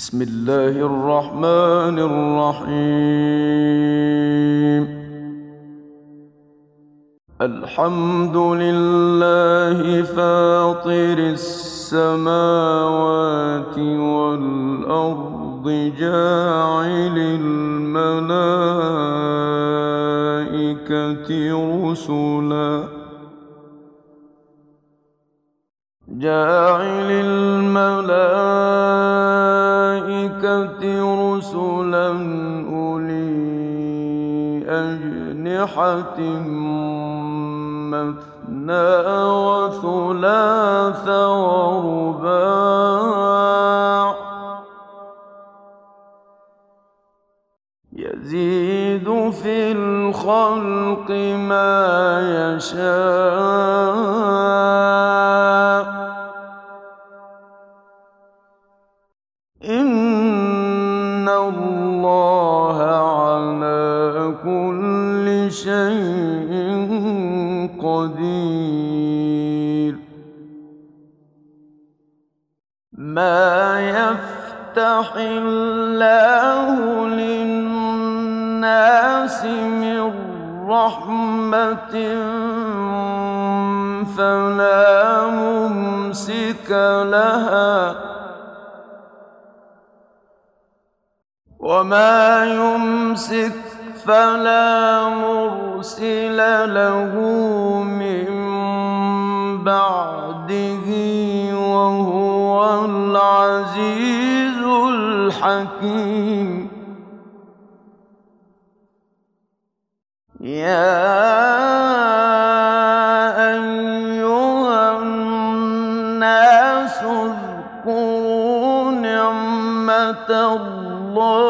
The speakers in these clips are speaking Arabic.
بسم الله الرحمن الرحيم. الحمد لله فاطر السماوات والأرض جاعل الملائكة رسلا. جاعل الملائكة رسلا أولي أجنحة مثنى وثلاث ورباع يزيد في الخلق ما يشاء الله على كل شيء قدير. ما يفتح الله للناس من رحمة فلا ممسك لها وما يمسك فلا مرسل له من بعده وهو العزيز الحكيم يا أيها الناس اذكروا نعمة الله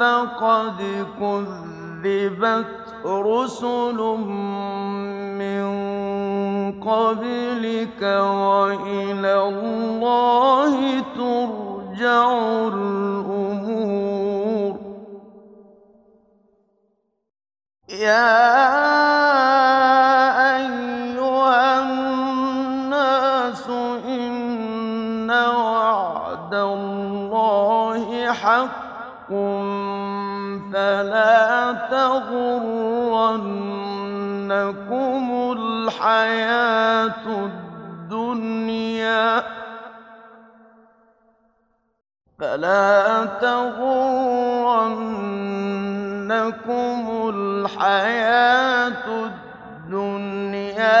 فقد كذبت رسل من قبلك وإلى الله ترجع الأمور. يا فلا تغرنكم الحياة الدنيا فلا تغرنكم الحياة الدنيا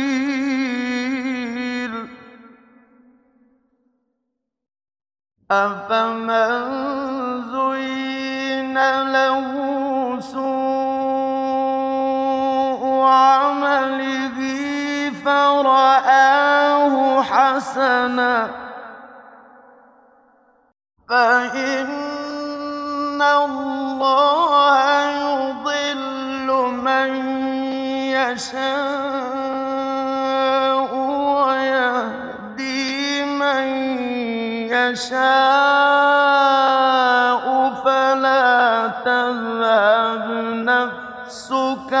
أَفَمَن زُيِّنَ لَهُ سُوءُ عَمَلِهِ فَرَآهُ حَسَنًا ۖ فَإِنَّ اللَّهَ يُضِلُّ مَن يَشَاءُ يَشَاءُ ۖ فَلَا تَذْهَبْ نَفْسُكَ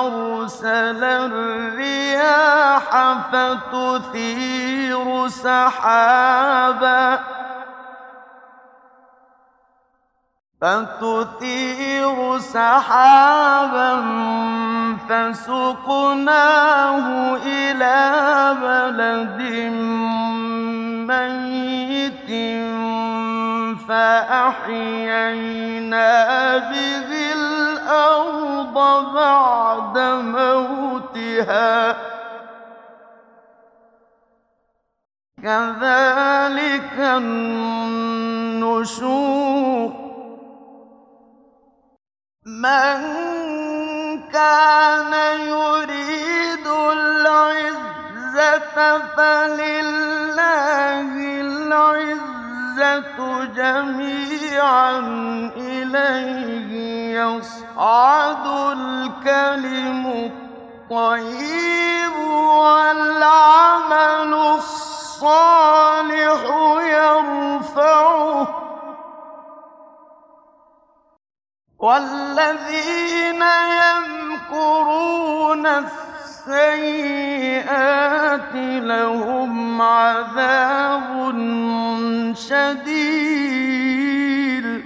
أَرْسَلَ الرِّيَاحَ فَتُثِيرُ سَحَابًا فَسُقْنَاهُ إِلَىٰ بَلَدٍ مَّيِّتٍ فَأَحْيَيْنَا بِهِ الْأَرْضَ بَعْدَ مَوْتِهَا ۚ. كَذَٰلِكَ النُّشُورُ. مَن كَانَ يُرِيدُ الْعِزَّةَ فَلِلَّهِ الْعِزَّةُ. جَمِيعًا ۚ إِلَيْهِ يَصْعَدُ الْكَلِمُ الطَّيِّبُ وَالْعَمَلُ الصَّالِحُ يَرْفَعُهُ ۚ وَالَّذِينَ يَمْكُرُونَ السَّيِّئَاتِ لَهُمْ عَذَابٌ شَدِيدٌ ۖ.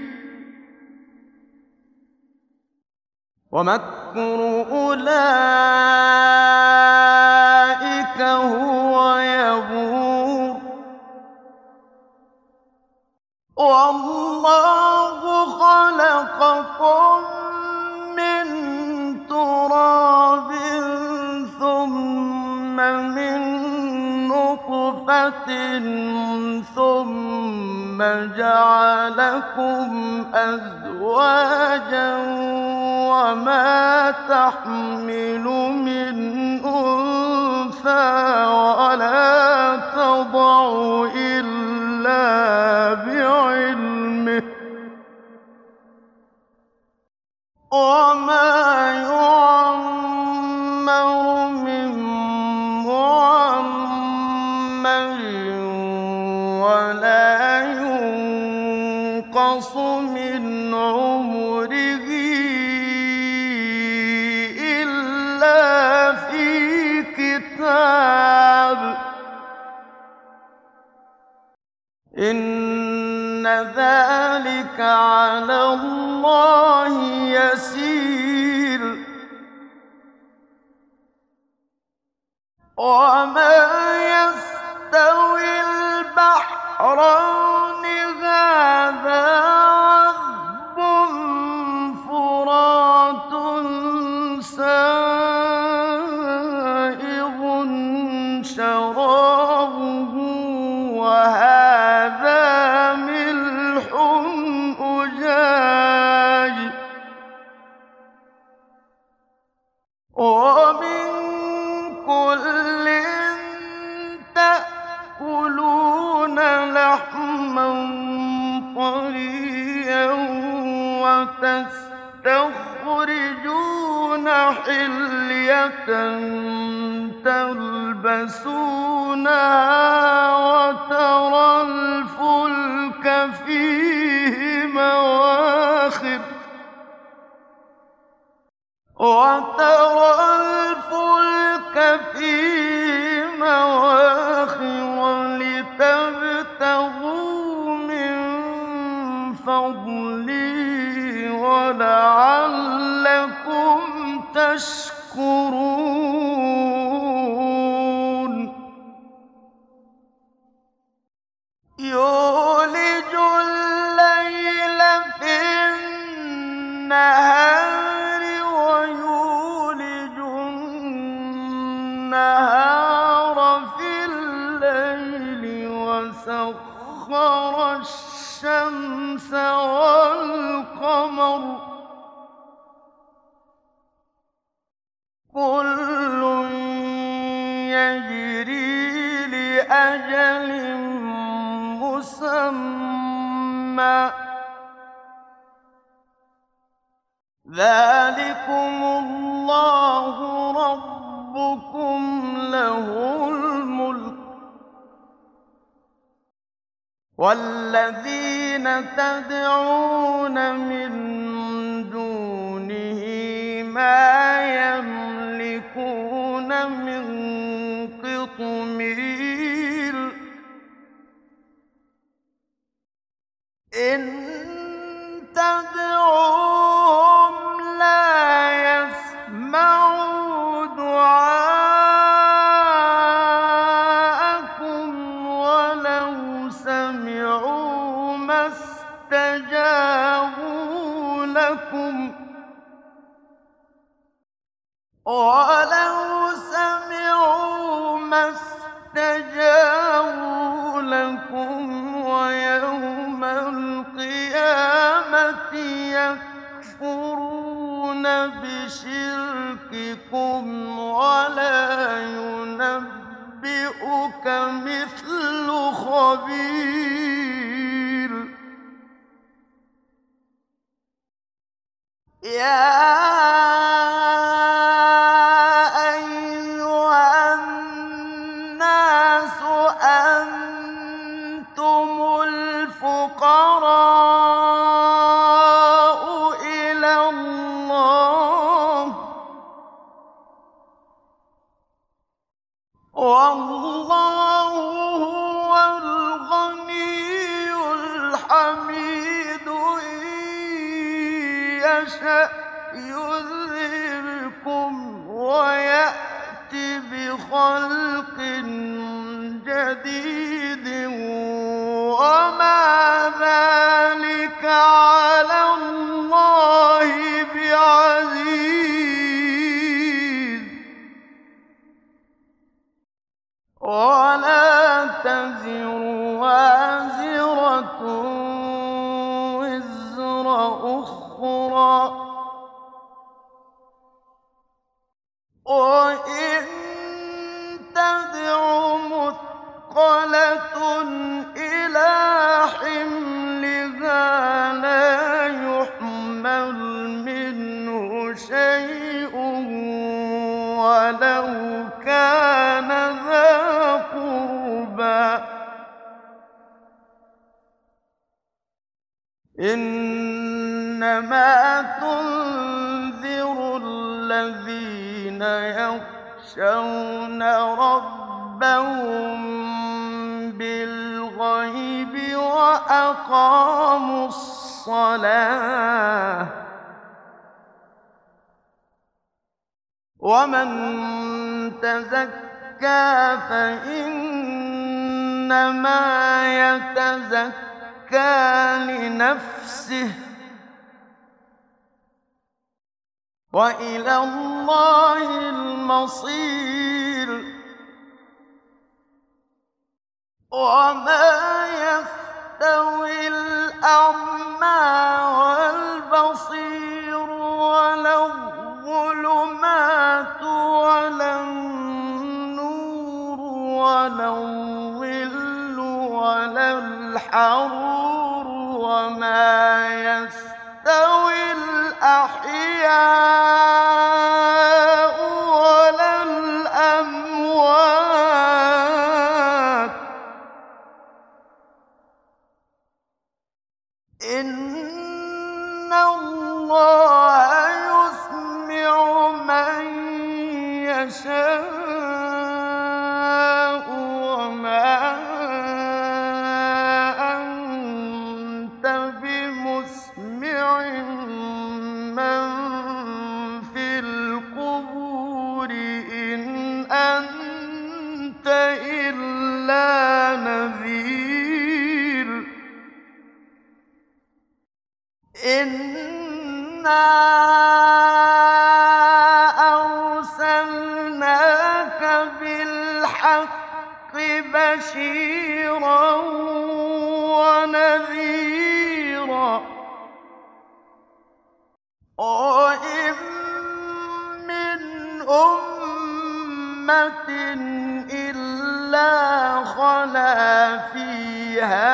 وَمَكْرُ أُولَٰئِكَ هُوَ يَبُورُ ۖ. وَاللَّهُ خَلَقَكُم مِّن تُرَابٍ. ثُمَّ جَعَلَكُمْ أَزْوَاجًا ۚ وَمَا تَحْمِلُ مِنْ أُنثَىٰ تَلْبَسُونَهَا وَتَرَى الْفُلْكَ فِيهِ إن تدري ينبئكم ولا ينبئك مثل خبير. يا يخشون ربهم بالغيب وأقاموا الصلاة. ومن تزكى فإنما يتزكى لنفسه. وإلى الله المصير. وما يستوي الأعمى والبصير. بالحق بشيرا ونذيرا. وإن من أمة إلا خلا فيها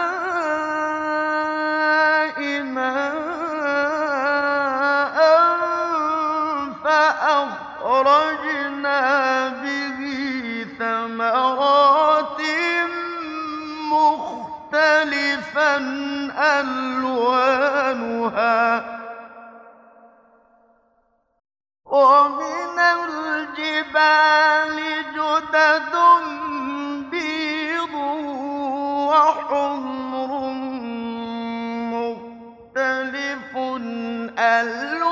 ألوانها ومن الجبال جدد بيض وحمر مختلف ألوانها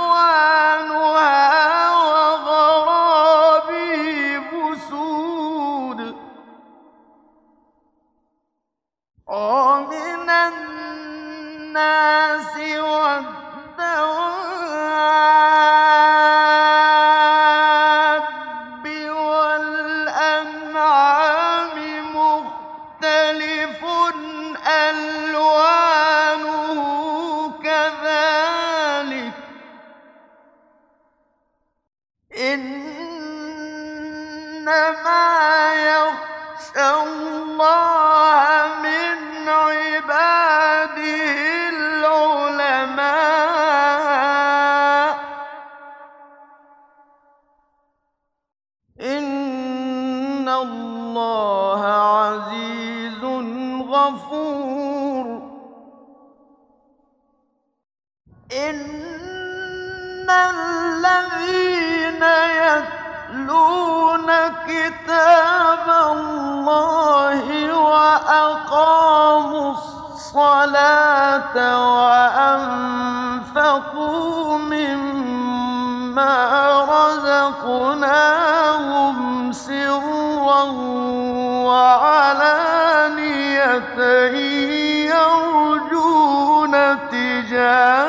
الذين يتلون كتاب الله وأقاموا الصلاة وأنفقوا مما رزقناهم سرا وعلانية يرجون تجارة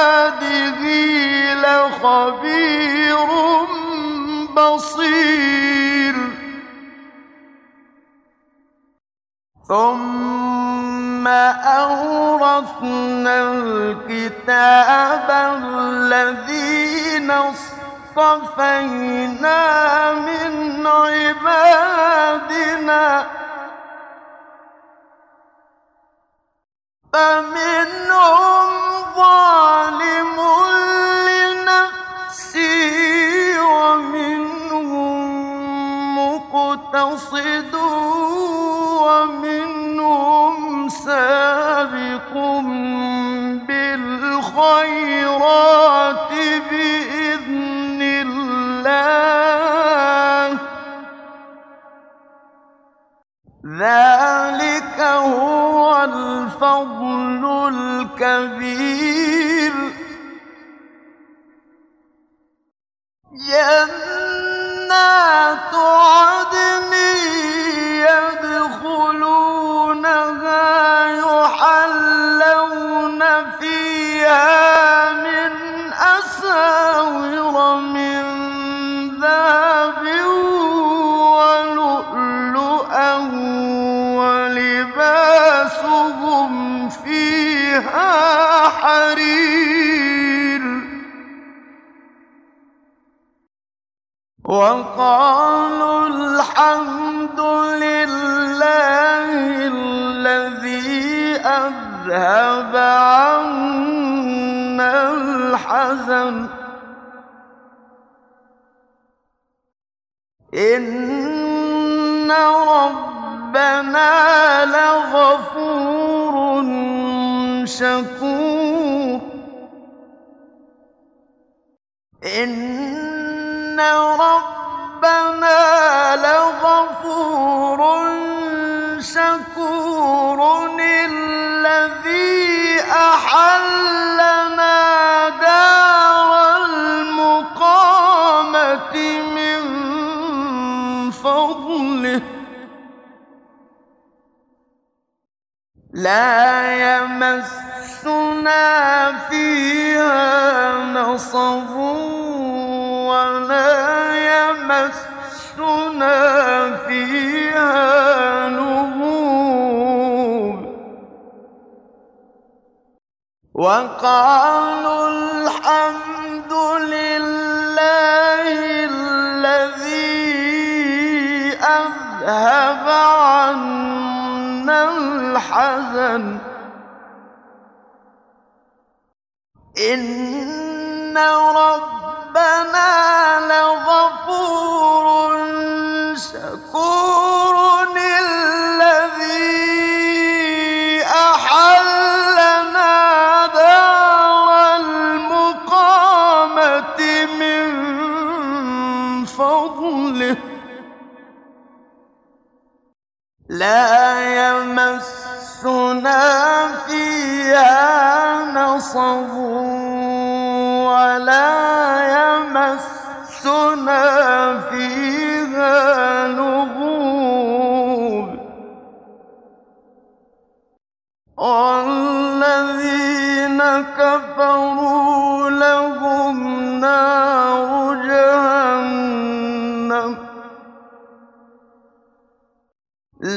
خبير بصير. ثم أورثنا الكتاب الذين اصطفينا من عبادنا. فمنهم ظالم مقتصد وقالوا الحمد لله الذي أذهب عنا الحزن. إن ربنا لغفور شكور. إن ربنا لغفور شكور دار المقامة من فضله. لا يمسنا فيها نصب. ولا يمسنا فيها لغوب وقالوا الحمد لله الذي أذهب عنا الحزن. إن ربنا لا يمسنا فيها نصب ولا يمسنا فيها لغوب والذين كفروا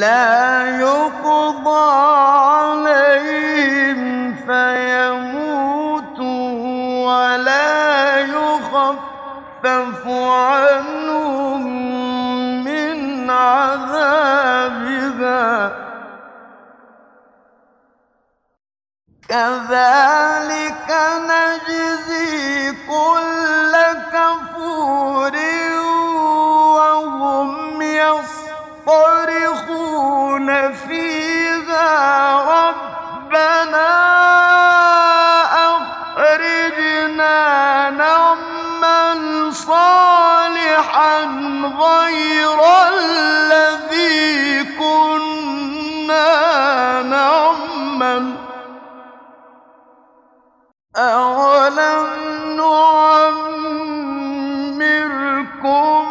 لا يقضى عليهم فيموتوا ولا يخفف عنهم من عذابها. كذلك نعمل أولم نعمركم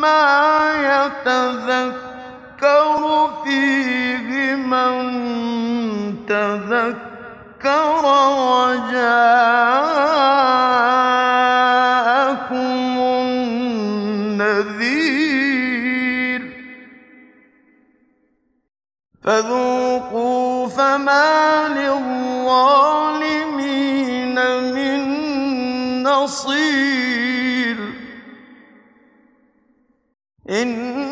ما يتذكر فيه من تذكر وجاءكم فذوقوا فما للظالمين من نصير. إن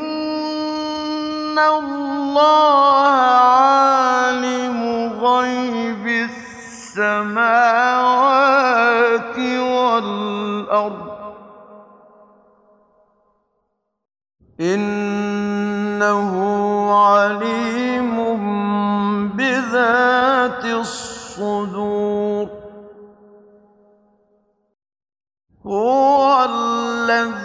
الله عالم غيب السماوات والأرض. إنه ذات الصدور هو الذي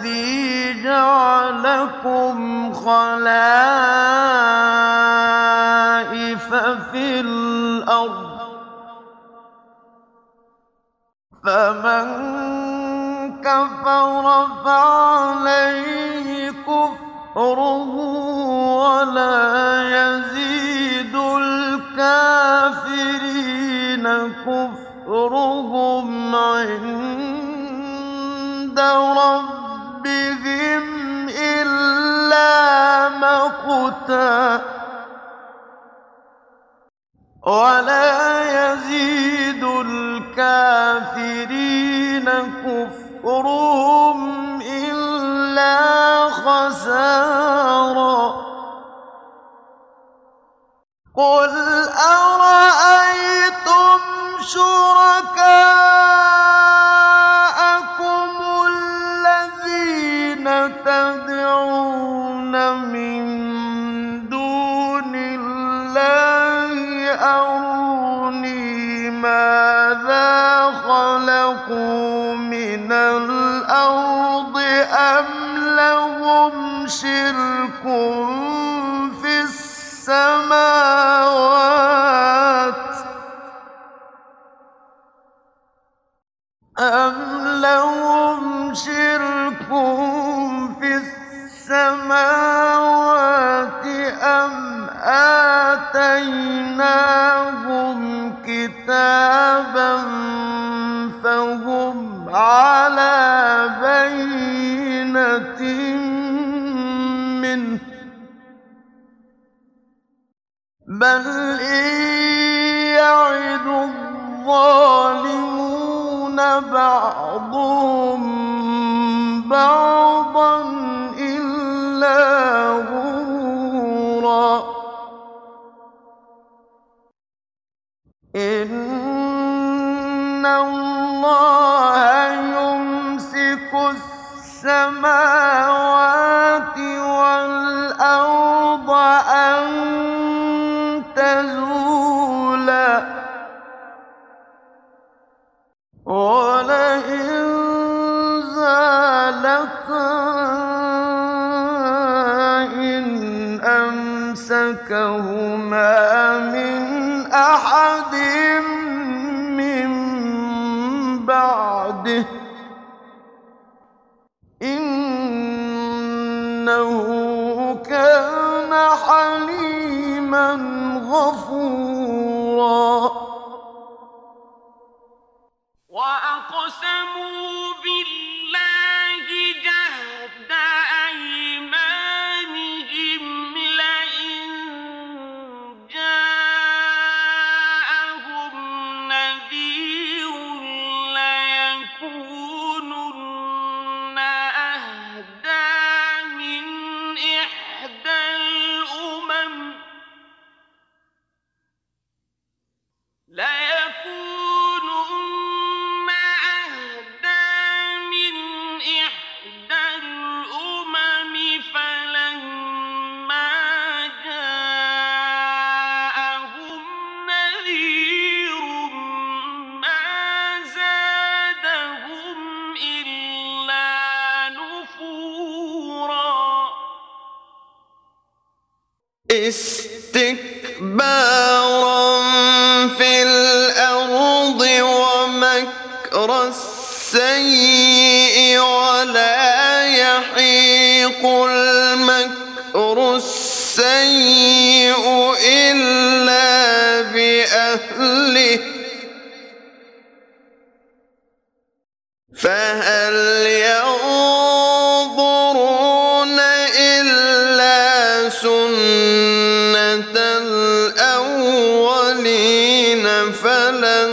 عند ربهم إلا مقتا ولا يزيد الكافرين كفرهم إلا خسارا قل أرأيت الظالمون بعضهم أقسموا المكر السيء إلا بأهله فهل ينظرون إلا سنة الأولين فلن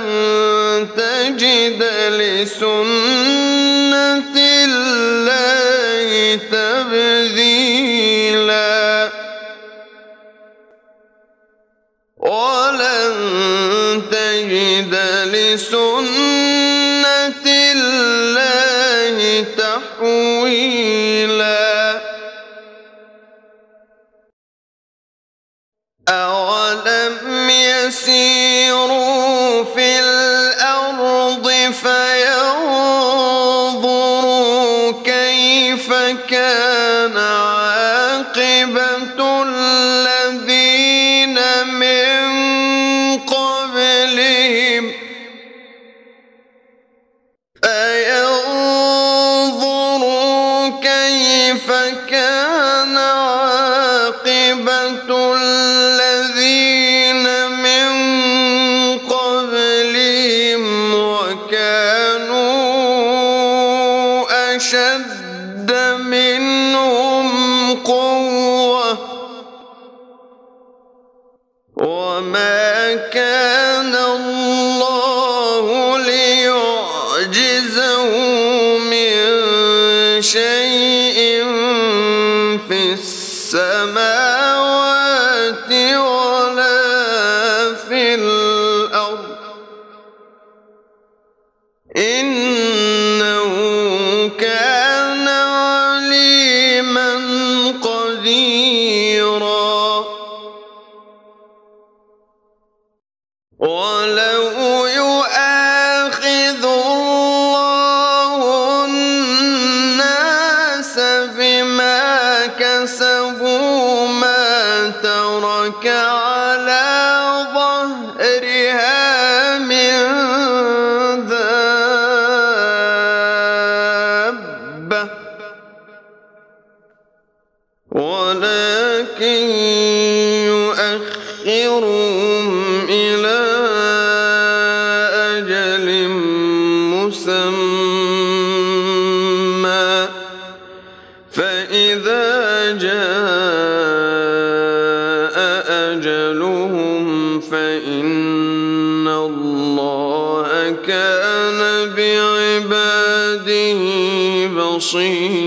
تجد لسنة كان عاقبة كان بعباده بصيرا